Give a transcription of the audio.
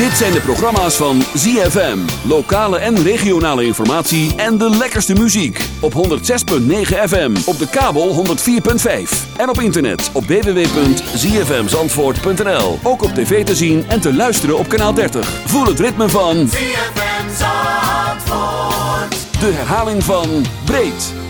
Dit zijn de programma's van ZFM. Lokale en regionale informatie en de lekkerste muziek. Op 106.9 FM. Op de kabel 104.5. En op internet op www.zfmzandvoort.nl. Ook op tv te zien en te luisteren op kanaal 30. Voel het ritme van ZFM Zandvoort. de herhaling van Breed.